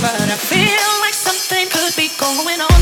but I feel like something could be going on.